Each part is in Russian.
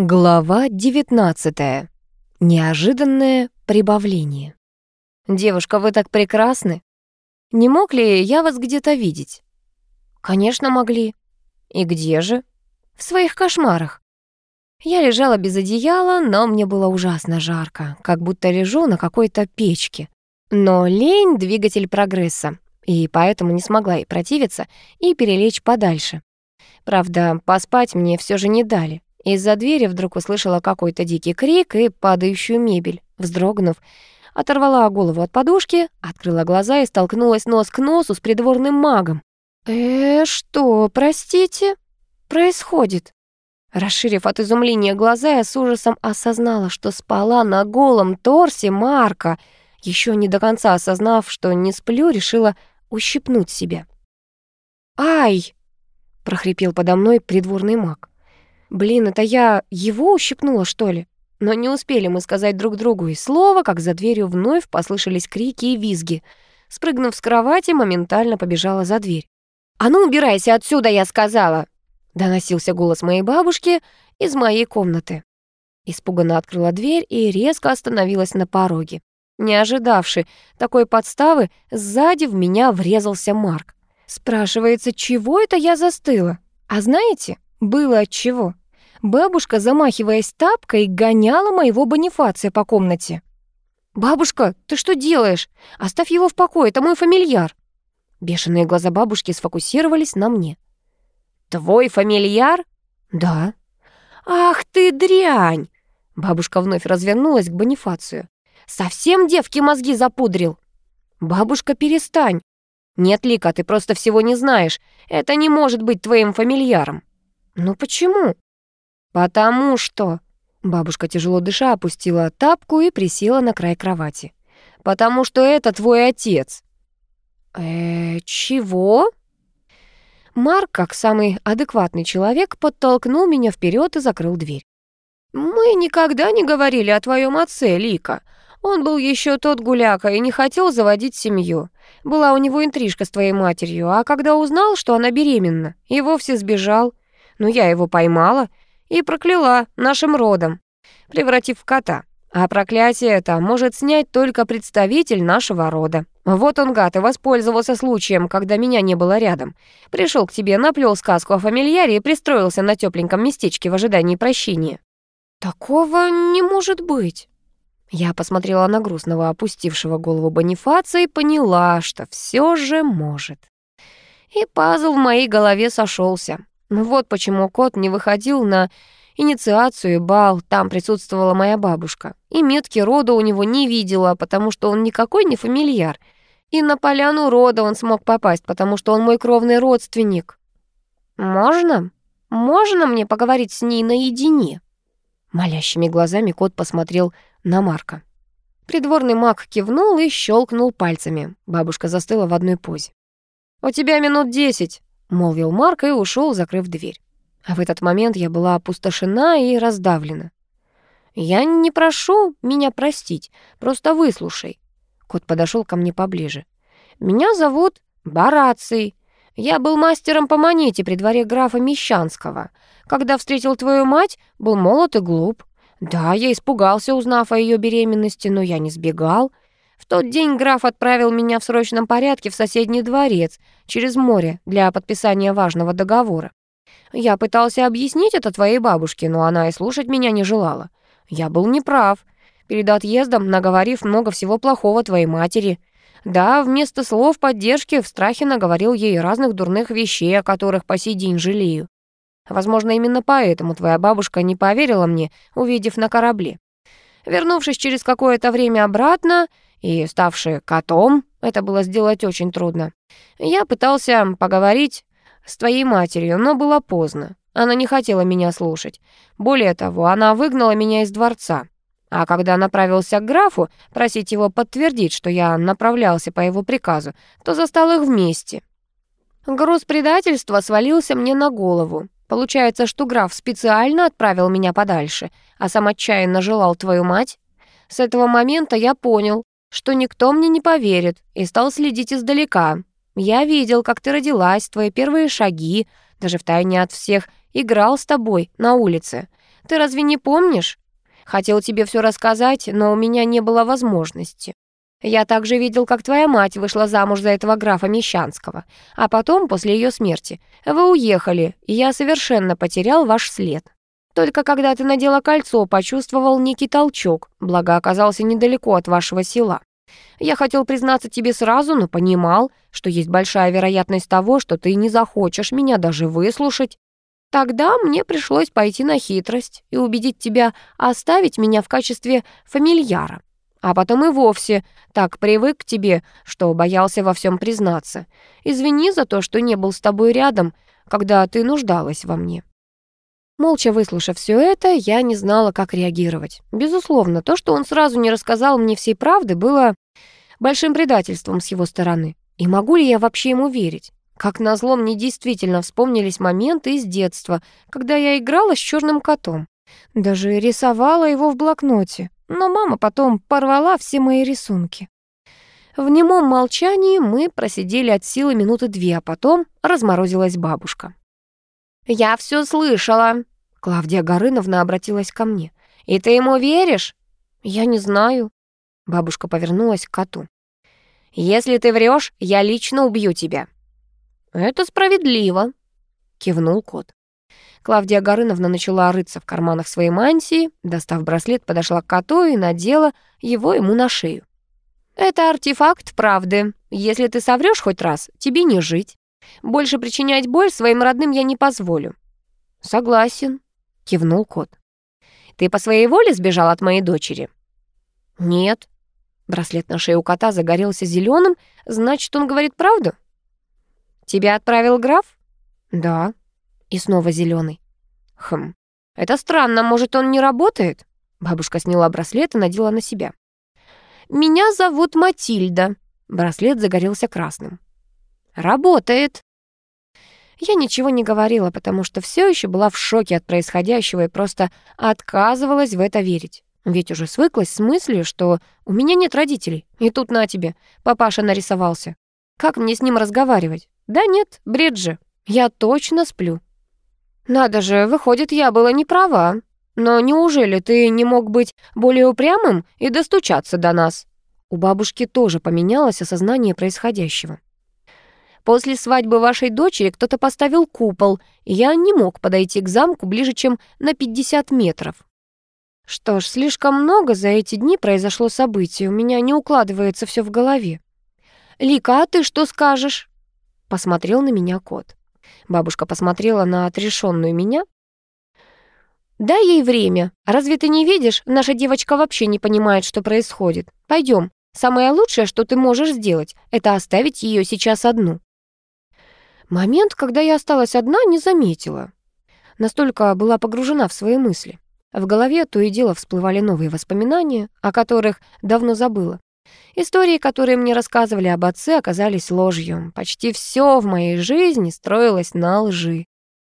Глава 19. Неожиданное прибавление. «Девушка, вы так прекрасны. Не мог ли я вас где-то видеть?» «Конечно, могли. И где же?» «В своих кошмарах». Я лежала без одеяла, но мне было ужасно жарко, как будто лежу на какой-то печке. Но лень — двигатель прогресса, и поэтому не смогла и противиться, и перелечь подальше. Правда, поспать мне все же не дали. Из-за двери вдруг услышала какой-то дикий крик и падающую мебель. Вздрогнув, оторвала голову от подушки, открыла глаза и столкнулась нос к носу с придворным магом. «Э, что, простите? Происходит?» Расширив от изумления глаза, я с ужасом осознала, что спала на голом торсе Марка. Еще не до конца осознав, что не сплю, решила ущипнуть себя. «Ай!» — прохрипел подо мной придворный маг. Блин, это я его ущипнула, что ли? Но не успели мы сказать друг другу и слова, как за дверью вновь послышались крики и визги. Спрыгнув с кровати, моментально побежала за дверь. «А ну, убирайся отсюда, я сказала!» Доносился голос моей бабушки из моей комнаты. Испуганно открыла дверь и резко остановилась на пороге. Не ожидавший такой подставы, сзади в меня врезался Марк. Спрашивается, чего это я застыла? А знаете, было отчего. Бабушка, замахиваясь тапкой, гоняла моего Бонифация по комнате. «Бабушка, ты что делаешь? Оставь его в покое, это мой фамильяр». Бешеные глаза бабушки сфокусировались на мне. «Твой фамильяр?» «Да». «Ах ты дрянь!» Бабушка вновь развернулась к Бонифацию. «Совсем девки мозги запудрил?» «Бабушка, перестань!» «Нет, Лика, ты просто всего не знаешь. Это не может быть твоим фамильяром». «Ну почему?» «Потому что...» Бабушка, тяжело дыша, опустила тапку и присела на край кровати. «Потому что это твой отец». «Э, чего?» Марк, как самый адекватный человек, подтолкнул меня вперед и закрыл дверь. «Мы никогда не говорили о твоем отце, Лика. Он был еще тот гуляка и не хотел заводить семью. Была у него интрижка с твоей матерью, а когда узнал, что она беременна, и вовсе сбежал но я его поймала и прокляла нашим родом, превратив в кота. А проклятие это может снять только представитель нашего рода. Вот он, гад, и воспользовался случаем, когда меня не было рядом. Пришел к тебе, наплел сказку о фамильяре и пристроился на тепленьком местечке в ожидании прощения. Такого не может быть. Я посмотрела на грустного, опустившего голову Бонифаца и поняла, что все же может. И пазл в моей голове сошелся. Вот почему кот не выходил на инициацию и бал, там присутствовала моя бабушка. И метки рода у него не видела, потому что он никакой не фамильяр. И на поляну рода он смог попасть, потому что он мой кровный родственник. «Можно? Можно мне поговорить с ней наедине?» Молящими глазами кот посмотрел на Марка. Придворный маг кивнул и щелкнул пальцами. Бабушка застыла в одной позе. «У тебя минут десять», — молвил Марк и ушел, закрыв дверь. А в этот момент я была опустошена и раздавлена. «Я не прошу меня простить, просто выслушай». Кот подошел ко мне поближе. «Меня зовут Бараций. Я был мастером по монете при дворе графа Мещанского. Когда встретил твою мать, был молод и глуп. Да, я испугался, узнав о ее беременности, но я не сбегал. Тот день граф отправил меня в срочном порядке в соседний дворец через море для подписания важного договора. Я пытался объяснить это твоей бабушке, но она и слушать меня не желала. Я был неправ. Перед отъездом, наговорив много всего плохого твоей матери. Да, вместо слов поддержки в страхе наговорил ей разных дурных вещей, о которых по сей день жалею. Возможно, именно поэтому твоя бабушка не поверила мне, увидев на корабле. Вернувшись через какое-то время обратно, и ставший котом, это было сделать очень трудно. Я пытался поговорить с твоей матерью, но было поздно. Она не хотела меня слушать. Более того, она выгнала меня из дворца. А когда направился к графу просить его подтвердить, что я направлялся по его приказу, то застал их вместе. Груз предательства свалился мне на голову. Получается, что граф специально отправил меня подальше, а сам отчаянно желал твою мать. С этого момента я понял, что никто мне не поверит, и стал следить издалека. Я видел, как ты родилась, твои первые шаги, даже втайне от всех, играл с тобой на улице. Ты разве не помнишь? Хотел тебе все рассказать, но у меня не было возможности. Я также видел, как твоя мать вышла замуж за этого графа Мещанского, а потом, после ее смерти, вы уехали, и я совершенно потерял ваш след. Только когда ты надела кольцо, почувствовал некий толчок, благо оказался недалеко от вашего села. Я хотел признаться тебе сразу, но понимал, что есть большая вероятность того, что ты не захочешь меня даже выслушать. Тогда мне пришлось пойти на хитрость и убедить тебя оставить меня в качестве фамильяра. А потом и вовсе так привык к тебе, что боялся во всем признаться. Извини за то, что не был с тобой рядом, когда ты нуждалась во мне». Молча выслушав все это, я не знала, как реагировать. Безусловно, то, что он сразу не рассказал мне всей правды, было большим предательством с его стороны. И могу ли я вообще ему верить? Как назло, мне действительно вспомнились моменты из детства, когда я играла с черным котом. Даже рисовала его в блокноте но мама потом порвала все мои рисунки. В немом молчании мы просидели от силы минуты две, а потом разморозилась бабушка. «Я все слышала», — Клавдия Горыновна обратилась ко мне. «И ты ему веришь?» «Я не знаю». Бабушка повернулась к коту. «Если ты врешь, я лично убью тебя». «Это справедливо», — кивнул кот. Клавдия Горыновна начала рыться в карманах своей мантии, достав браслет, подошла к коту и надела его ему на шею. «Это артефакт правды. Если ты соврёшь хоть раз, тебе не жить. Больше причинять боль своим родным я не позволю». «Согласен», — кивнул кот. «Ты по своей воле сбежал от моей дочери?» «Нет». Браслет на шее у кота загорелся зеленым, значит, он говорит правду? «Тебя отправил граф?» «Да». И снова зеленый. Хм, это странно, может, он не работает? Бабушка сняла браслет и надела на себя. «Меня зовут Матильда». Браслет загорелся красным. «Работает». Я ничего не говорила, потому что все еще была в шоке от происходящего и просто отказывалась в это верить. Ведь уже свыклась с мыслью, что у меня нет родителей. И тут на тебе, папаша нарисовался. Как мне с ним разговаривать? Да нет, бред же. Я точно сплю. «Надо же, выходит, я была не права. Но неужели ты не мог быть более упрямым и достучаться до нас?» У бабушки тоже поменялось осознание происходящего. «После свадьбы вашей дочери кто-то поставил купол, и я не мог подойти к замку ближе, чем на 50 метров. Что ж, слишком много за эти дни произошло событий, у меня не укладывается все в голове. «Лика, а ты что скажешь?» Посмотрел на меня кот. Бабушка посмотрела на отрешенную меня. «Дай ей время. Разве ты не видишь? Наша девочка вообще не понимает, что происходит. Пойдем. Самое лучшее, что ты можешь сделать, это оставить ее сейчас одну». Момент, когда я осталась одна, не заметила. Настолько была погружена в свои мысли. В голове то и дело всплывали новые воспоминания, о которых давно забыла. Истории, которые мне рассказывали об отце, оказались ложью. Почти все в моей жизни строилось на лжи.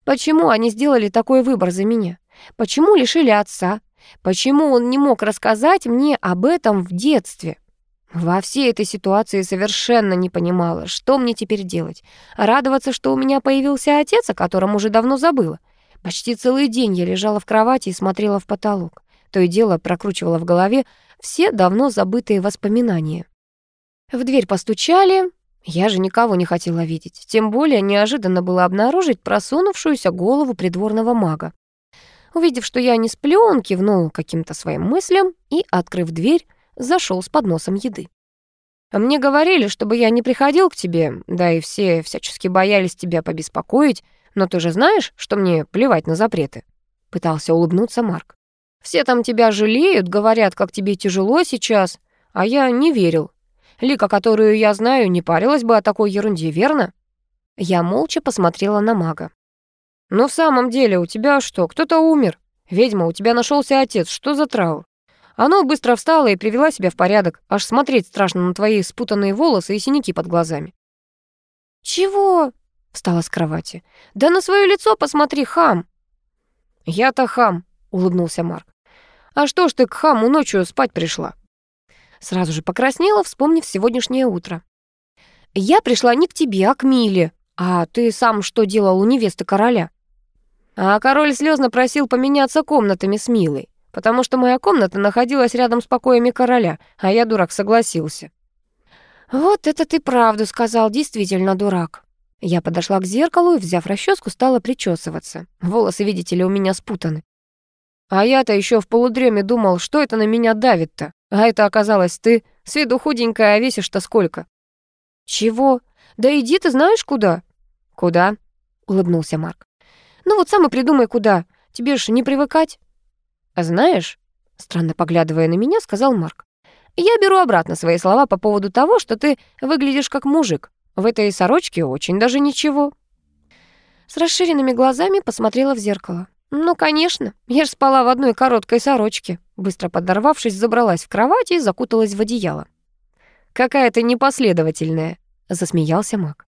Почему они сделали такой выбор за меня? Почему лишили отца? Почему он не мог рассказать мне об этом в детстве? Во всей этой ситуации совершенно не понимала, что мне теперь делать. Радоваться, что у меня появился отец, о котором уже давно забыла. Почти целый день я лежала в кровати и смотрела в потолок. То и дело прокручивала в голове все давно забытые воспоминания. В дверь постучали. Я же никого не хотела видеть. Тем более неожиданно было обнаружить просунувшуюся голову придворного мага. Увидев, что я не сплю, он кивнул каким-то своим мыслям и, открыв дверь, зашел с подносом еды. «Мне говорили, чтобы я не приходил к тебе, да и все всячески боялись тебя побеспокоить, но ты же знаешь, что мне плевать на запреты?» Пытался улыбнуться Марк. Все там тебя жалеют, говорят, как тебе тяжело сейчас, а я не верил. Лика, которую я знаю, не парилась бы о такой ерунде, верно?» Я молча посмотрела на мага. «Но в самом деле, у тебя что, кто-то умер? Ведьма, у тебя нашелся отец, что за траур?» Оно быстро встала и привела себя в порядок, аж смотреть страшно на твои спутанные волосы и синяки под глазами. «Чего?» — встала с кровати. «Да на свое лицо посмотри, хам!» «Я-то хам», — улыбнулся Марк. «А что ж ты к хаму ночью спать пришла?» Сразу же покраснела, вспомнив сегодняшнее утро. «Я пришла не к тебе, а к Миле. А ты сам что делал у невесты короля?» А король слезно просил поменяться комнатами с Милой, потому что моя комната находилась рядом с покоями короля, а я, дурак, согласился. «Вот это ты правду сказал, действительно дурак». Я подошла к зеркалу и, взяв расческу, стала причесываться. Волосы, видите ли, у меня спутаны. А я-то еще в полудреме думал, что это на меня давит-то. А это оказалось ты. С виду худенькая, а весишь-то сколько? Чего? Да иди ты знаешь куда? Куда? Улыбнулся Марк. Ну вот сам и придумай, куда. Тебе ж не привыкать. А знаешь, странно поглядывая на меня, сказал Марк. Я беру обратно свои слова по поводу того, что ты выглядишь как мужик. В этой сорочке очень даже ничего. С расширенными глазами посмотрела в зеркало. «Ну, конечно, я ж спала в одной короткой сорочке». Быстро подорвавшись, забралась в кровать и закуталась в одеяло. «Какая ты непоследовательная», — засмеялся Мак.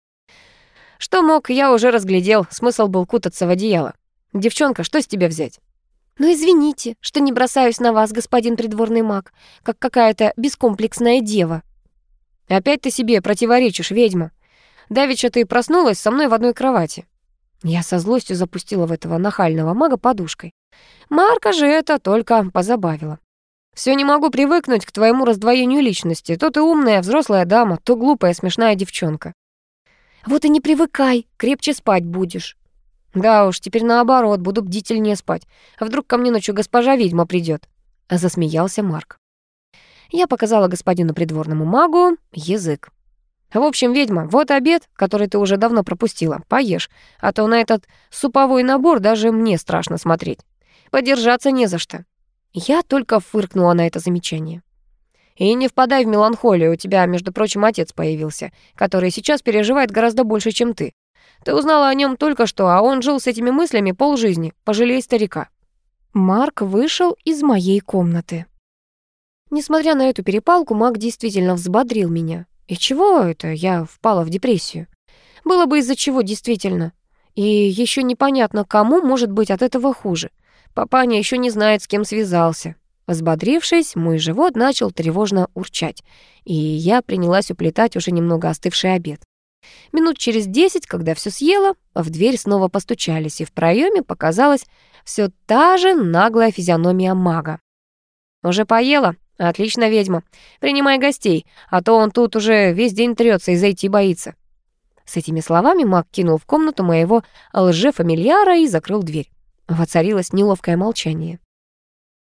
«Что мог, я уже разглядел, смысл был кутаться в одеяло. Девчонка, что с тебя взять?» «Ну, извините, что не бросаюсь на вас, господин придворный маг, как какая-то бескомплексная дева». «Опять ты себе противоречишь, ведьма. Давеча ты проснулась со мной в одной кровати. Я со злостью запустила в этого нахального мага подушкой. Марка же это только позабавило. Все не могу привыкнуть к твоему раздвоению личности. То ты умная, взрослая дама, то глупая, смешная девчонка. Вот и не привыкай, крепче спать будешь. Да уж, теперь наоборот, буду бдительнее спать. А вдруг ко мне ночью госпожа ведьма придет? Засмеялся Марк. Я показала господину придворному магу язык. В общем, ведьма, вот обед, который ты уже давно пропустила. Поешь, а то на этот суповой набор даже мне страшно смотреть. Подержаться не за что». Я только фыркнула на это замечание. «И не впадай в меланхолию, у тебя, между прочим, отец появился, который сейчас переживает гораздо больше, чем ты. Ты узнала о нем только что, а он жил с этими мыслями полжизни. Пожалей старика». Марк вышел из моей комнаты. Несмотря на эту перепалку, Мак действительно взбодрил меня. И чего это я впала в депрессию? Было бы из-за чего действительно. И еще непонятно, кому может быть от этого хуже. Папаня еще не знает, с кем связался. Взбодрившись, мой живот начал тревожно урчать, и я принялась уплетать уже немного остывший обед. Минут через десять, когда все съела, в дверь снова постучались, и в проеме показалась все та же наглая физиономия мага. «Уже поела?» «Отлично, ведьма. Принимай гостей, а то он тут уже весь день трется и зайти боится». С этими словами маг кинул в комнату моего лже-фамильяра и закрыл дверь. Воцарилось неловкое молчание.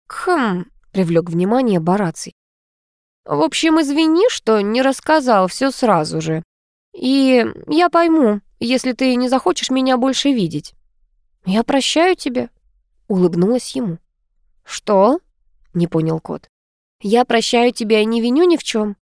«Хм», — привлек внимание Бараций. «В общем, извини, что не рассказал все сразу же. И я пойму, если ты не захочешь меня больше видеть. Я прощаю тебя», — улыбнулась ему. «Что?» — не понял кот. Я прощаю тебя и не виню ни в чем.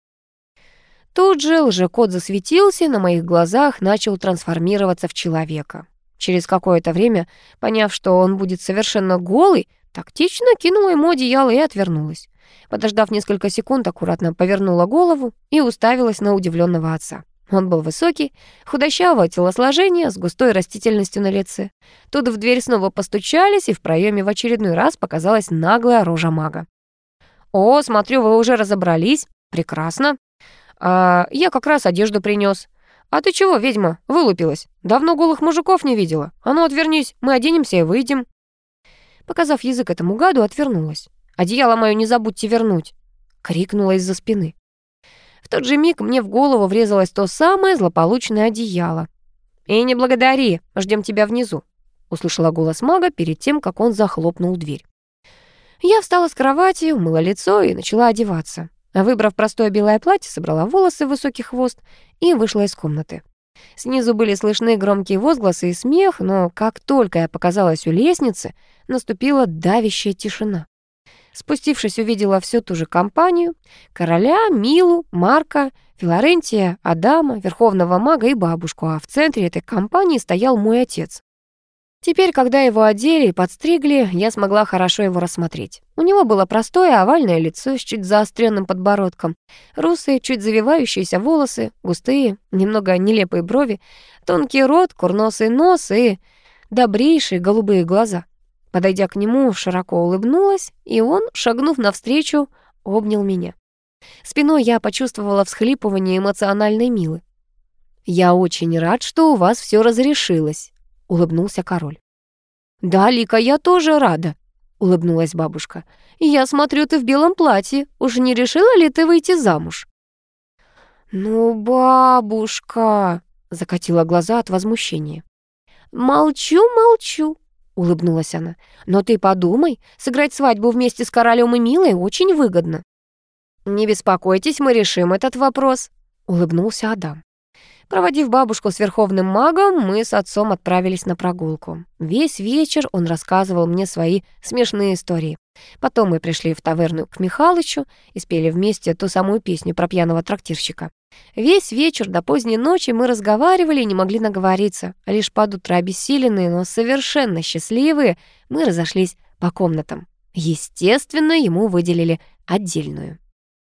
Тут же лжекот засветился на моих глазах начал трансформироваться в человека. Через какое-то время, поняв, что он будет совершенно голый, тактично кинула ему одеяло и отвернулась. Подождав несколько секунд, аккуратно повернула голову и уставилась на удивленного отца. Он был высокий, худощавого телосложения, с густой растительностью на лице. Тут в дверь снова постучались, и в проеме в очередной раз показалась наглая рожа мага. «О, смотрю, вы уже разобрались. Прекрасно. А, я как раз одежду принес. А ты чего, ведьма, вылупилась? Давно голых мужиков не видела. А ну, отвернись, мы оденемся и выйдем». Показав язык этому гаду, отвернулась. «Одеяло мое не забудьте вернуть!» — крикнула из-за спины. В тот же миг мне в голову врезалось то самое злополучное одеяло. «И не благодари, ждем тебя внизу», — услышала голос мага перед тем, как он захлопнул дверь. Я встала с кровати, умыла лицо и начала одеваться. Выбрав простое белое платье, собрала волосы в высокий хвост и вышла из комнаты. Снизу были слышны громкие возгласы и смех, но как только я показалась у лестницы, наступила давящая тишина. Спустившись, увидела всю ту же компанию — короля, Милу, Марка, Филорентия, Адама, верховного мага и бабушку, а в центре этой компании стоял мой отец. Теперь, когда его одели и подстригли, я смогла хорошо его рассмотреть. У него было простое овальное лицо с чуть заостренным подбородком, русые, чуть завивающиеся волосы, густые, немного нелепые брови, тонкий рот, курносый нос и добрейшие голубые глаза. Подойдя к нему, широко улыбнулась, и он, шагнув навстречу, обнял меня. Спиной я почувствовала всхлипывание эмоциональной Милы. «Я очень рад, что у вас все разрешилось», — улыбнулся король. «Да, Лика, я тоже рада», — улыбнулась бабушка. «Я смотрю, ты в белом платье. Уж не решила ли ты выйти замуж?» «Ну, бабушка!» — закатила глаза от возмущения. «Молчу, молчу», — улыбнулась она. «Но ты подумай, сыграть свадьбу вместе с королем и Милой очень выгодно». «Не беспокойтесь, мы решим этот вопрос», — улыбнулся Адам. Проводив бабушку с верховным магом, мы с отцом отправились на прогулку. Весь вечер он рассказывал мне свои смешные истории. Потом мы пришли в таверну к Михалычу и спели вместе ту самую песню про пьяного трактирщика. Весь вечер до поздней ночи мы разговаривали и не могли наговориться. Лишь под утро обессиленные, но совершенно счастливые, мы разошлись по комнатам. Естественно, ему выделили отдельную.